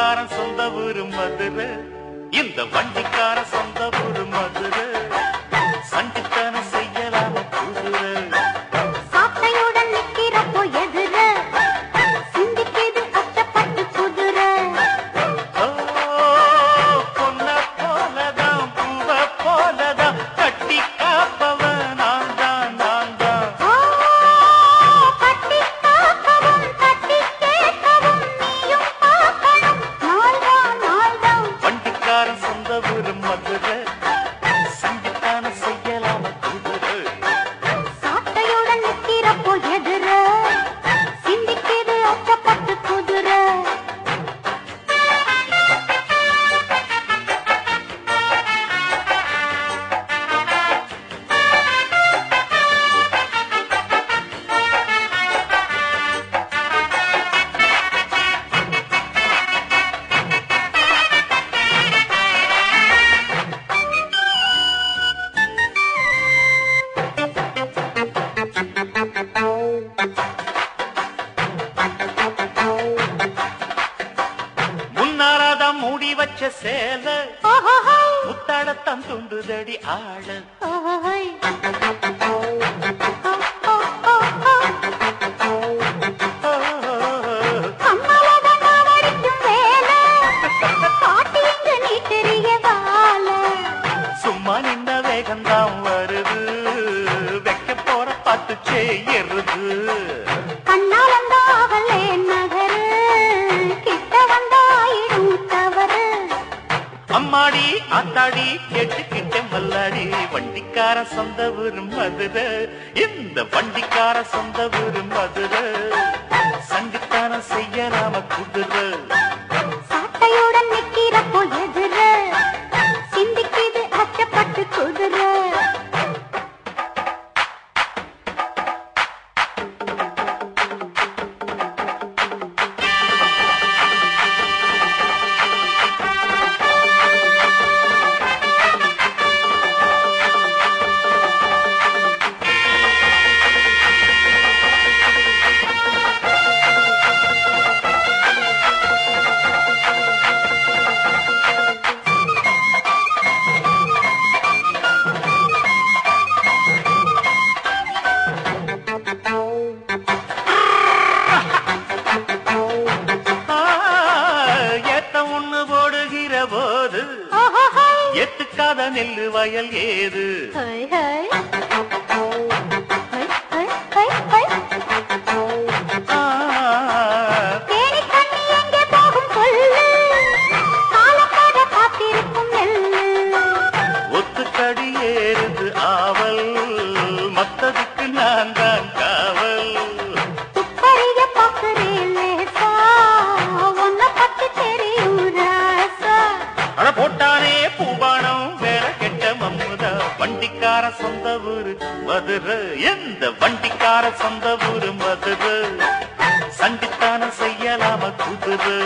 வண்டிக்காரன் சொந்த ஊரு மதுரை. இந்த வண்டிக்காரன் சொந்த ஊரு மதுரை. ஆடத்தான் தூண்டுதடி ஆட சும்மா நின்ன வேகம்தான் வருது. வைக்க போற பாட்டு செய்யறது அம்மாடி ஆத்தாடி கேட்டுக்கிட்ட மல்லாடி வண்டிக்கார சொந்த ஊர் மதுரை இந்த வண்டிக்கார சொந்த ஊர் மதுரை சங்கத்தான செய்ய நாம குதிரை. எத்துக்காத நெல்லு வயல் ஏது சொந்த ஊரு மதுரை. எந்த வண்டிக்கார சொந்த ஊரு மதுரை. சண்டித்தான செய்யலாம குதிரை.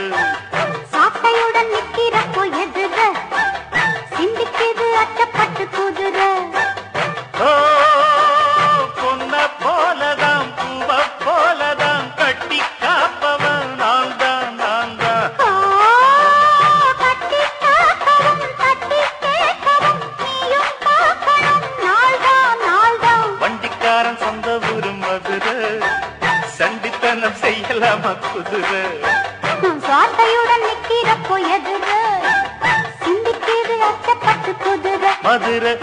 சாட்டையுடன் நிக்கிற போயது செல்லம குதுர சாட்டையுடன் நிக்கிறப்போ எதுர. சிந்திக்கிது அச்சப்பட்டு குதுர. மதுரை.